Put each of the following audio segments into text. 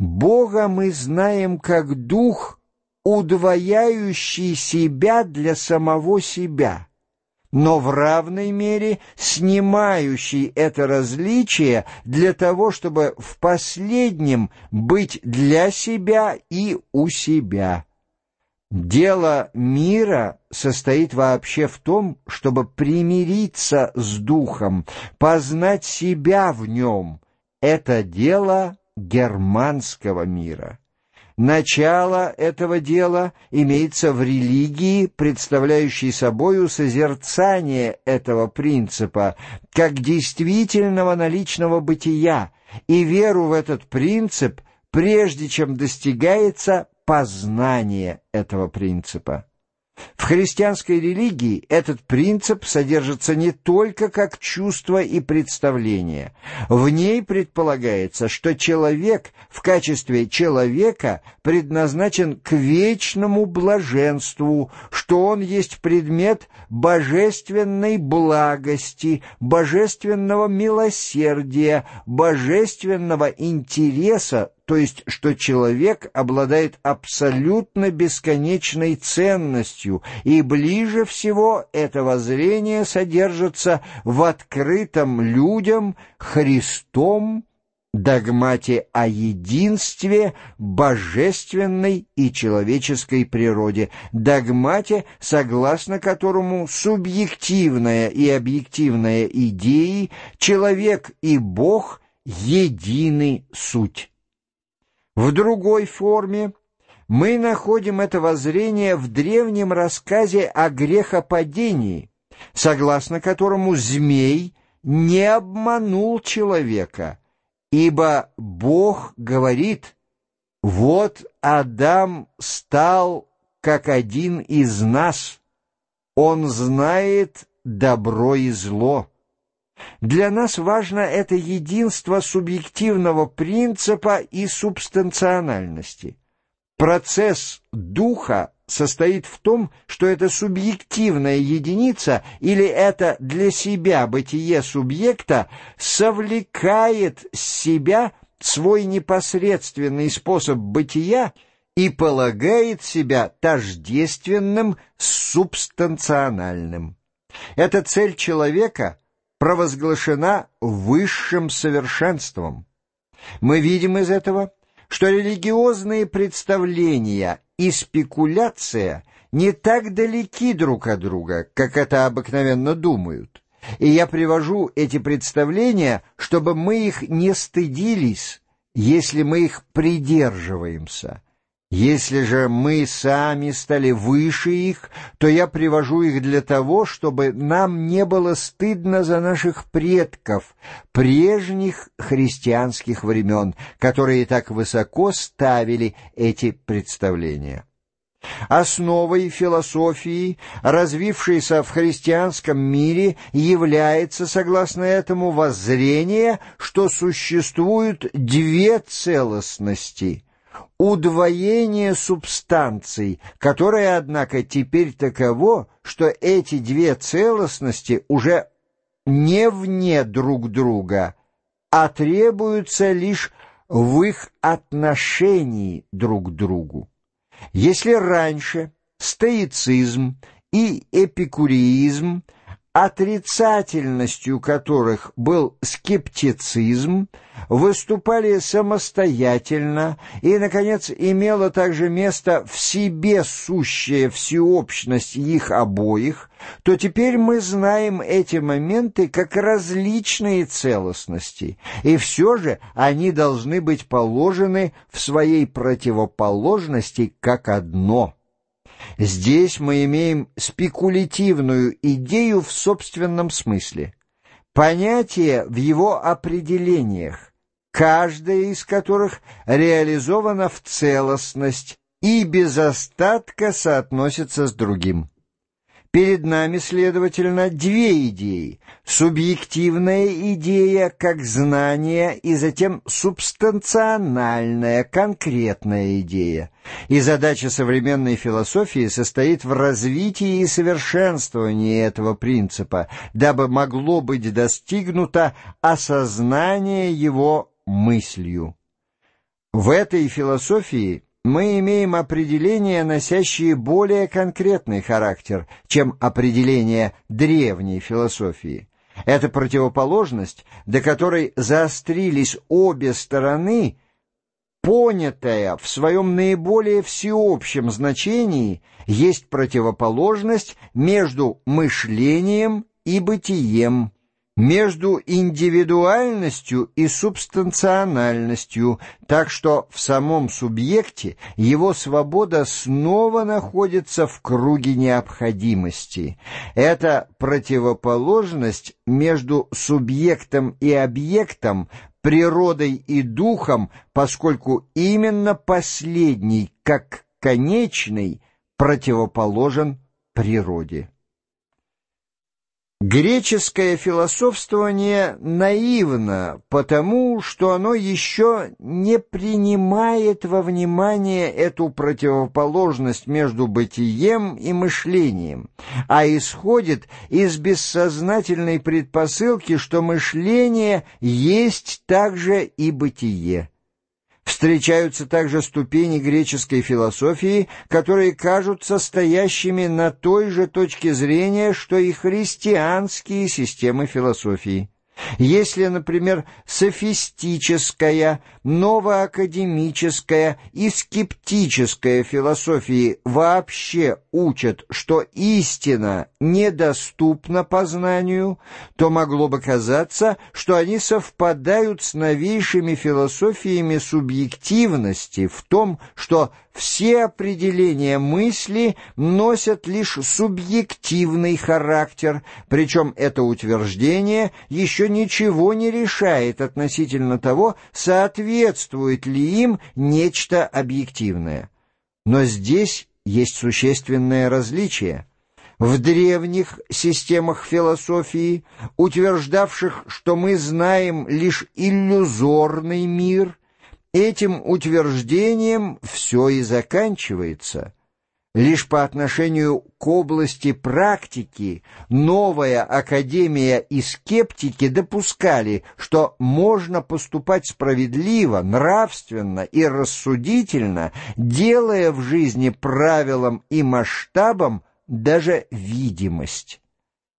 Бога мы знаем как Дух, удвояющий себя для самого себя, но в равной мере снимающий это различие для того, чтобы в последнем быть для себя и у себя. Дело мира состоит вообще в том, чтобы примириться с Духом, познать себя в нем. Это дело германского мира. Начало этого дела имеется в религии, представляющей собою созерцание этого принципа, как действительного наличного бытия, и веру в этот принцип, прежде чем достигается познание этого принципа. В христианской религии этот принцип содержится не только как чувство и представление. В ней предполагается, что человек в качестве человека предназначен к вечному блаженству, что он есть предмет божественной благости, божественного милосердия, божественного интереса, то есть что человек обладает абсолютно бесконечной ценностью, и ближе всего это воззрение содержится в открытом людям Христом догмате о единстве божественной и человеческой природе, догмате, согласно которому субъективная и объективная идеи, человек и Бог — единый суть. В другой форме мы находим это воззрение в древнем рассказе о грехопадении, согласно которому змей не обманул человека, ибо Бог говорит, «Вот Адам стал как один из нас, он знает добро и зло». Для нас важно это единство субъективного принципа и субстанциональности. Процесс духа состоит в том, что эта субъективная единица или это для себя бытие субъекта совлекает с себя свой непосредственный способ бытия и полагает себя тождественным с субстанциональным. Это цель человека — провозглашена высшим совершенством. Мы видим из этого, что религиозные представления и спекуляция не так далеки друг от друга, как это обыкновенно думают. И я привожу эти представления, чтобы мы их не стыдились, если мы их придерживаемся. Если же мы сами стали выше их, то я привожу их для того, чтобы нам не было стыдно за наших предков, прежних христианских времен, которые так высоко ставили эти представления. Основой философии, развившейся в христианском мире, является, согласно этому, воззрение, что существуют две целостности — удвоение субстанций, которое, однако, теперь таково, что эти две целостности уже не вне друг друга, а требуются лишь в их отношении друг к другу. Если раньше стоицизм и эпикуризм отрицательностью которых был скептицизм, выступали самостоятельно и, наконец, имела также место в себе сущая всеобщность их обоих, то теперь мы знаем эти моменты как различные целостности, и все же они должны быть положены в своей противоположности как одно – Здесь мы имеем спекулятивную идею в собственном смысле. Понятие в его определениях, каждое из которых реализовано в целостность и без остатка соотносится с другим. Перед нами, следовательно, две идеи. Субъективная идея как знание и затем субстанциональная, конкретная идея. И задача современной философии состоит в развитии и совершенствовании этого принципа, дабы могло быть достигнуто осознание его мыслью. В этой философии мы имеем определения, носящие более конкретный характер, чем определения древней философии. Эта противоположность, до которой заострились обе стороны, понятая в своем наиболее всеобщем значении, есть противоположность между мышлением и бытием, между индивидуальностью и субстанциональностью, так что в самом субъекте его свобода снова находится в круге необходимости. Это противоположность между субъектом и объектом, природой и духом, поскольку именно последний, как конечный, противоположен природе. Греческое философствование наивно, потому что оно еще не принимает во внимание эту противоположность между бытием и мышлением, а исходит из бессознательной предпосылки, что мышление есть также и бытие. Встречаются также ступени греческой философии, которые кажутся стоящими на той же точке зрения, что и христианские системы философии. Если, например, софистическая, новоакадемическая и скептическая философии вообще учат, что истина недоступна познанию, то могло бы казаться, что они совпадают с новейшими философиями субъективности в том, что все определения мысли носят лишь субъективный характер, причем это утверждение еще ничего не решает относительно того, соответствует ли им нечто объективное. Но здесь есть существенное различие. В древних системах философии, утверждавших, что мы знаем лишь иллюзорный мир – Этим утверждением все и заканчивается. Лишь по отношению к области практики новая академия и скептики допускали, что можно поступать справедливо, нравственно и рассудительно, делая в жизни правилам и масштабом даже видимость.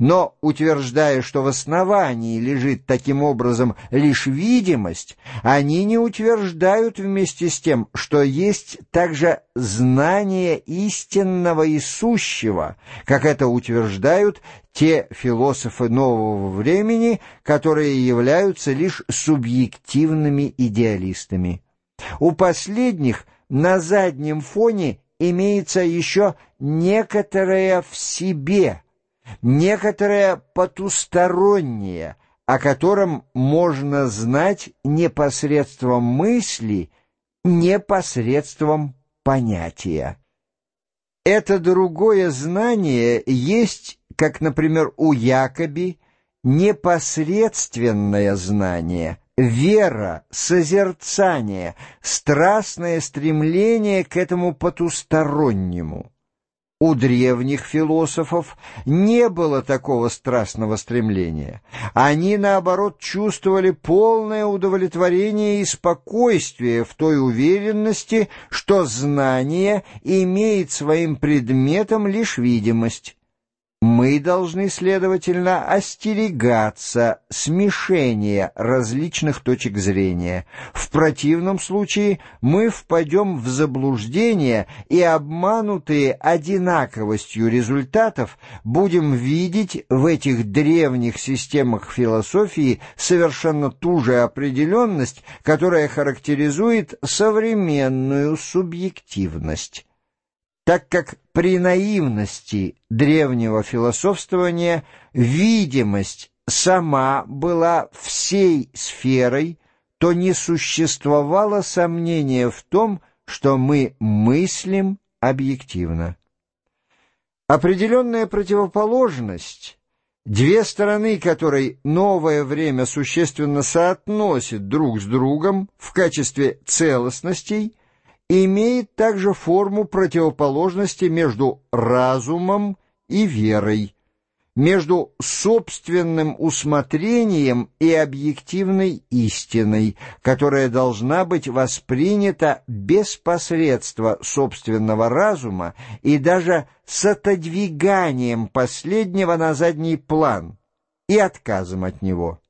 Но, утверждая, что в основании лежит таким образом лишь видимость, они не утверждают вместе с тем, что есть также знание истинного и сущего, как это утверждают те философы нового времени, которые являются лишь субъективными идеалистами. У последних на заднем фоне имеется еще некоторое в себе – некоторое потустороннее, о котором можно знать непосредством мысли, непосредством понятия. Это другое знание есть, как, например, у Якоби, непосредственное знание, вера, созерцание, страстное стремление к этому потустороннему. У древних философов не было такого страстного стремления. Они, наоборот, чувствовали полное удовлетворение и спокойствие в той уверенности, что знание имеет своим предметом лишь видимость. Мы должны, следовательно, остерегаться смешения различных точек зрения. В противном случае мы впадем в заблуждение и, обманутые одинаковостью результатов, будем видеть в этих древних системах философии совершенно ту же определенность, которая характеризует современную субъективность так как при наивности древнего философствования видимость сама была всей сферой, то не существовало сомнения в том, что мы мыслим объективно. Определенная противоположность, две стороны которой новое время существенно соотносит друг с другом в качестве целостностей, имеет также форму противоположности между разумом и верой. между собственным усмотрением и объективной истиной, которая должна быть воспринята без посредства собственного разума и даже с отодвиганием последнего на задний план и отказом от него.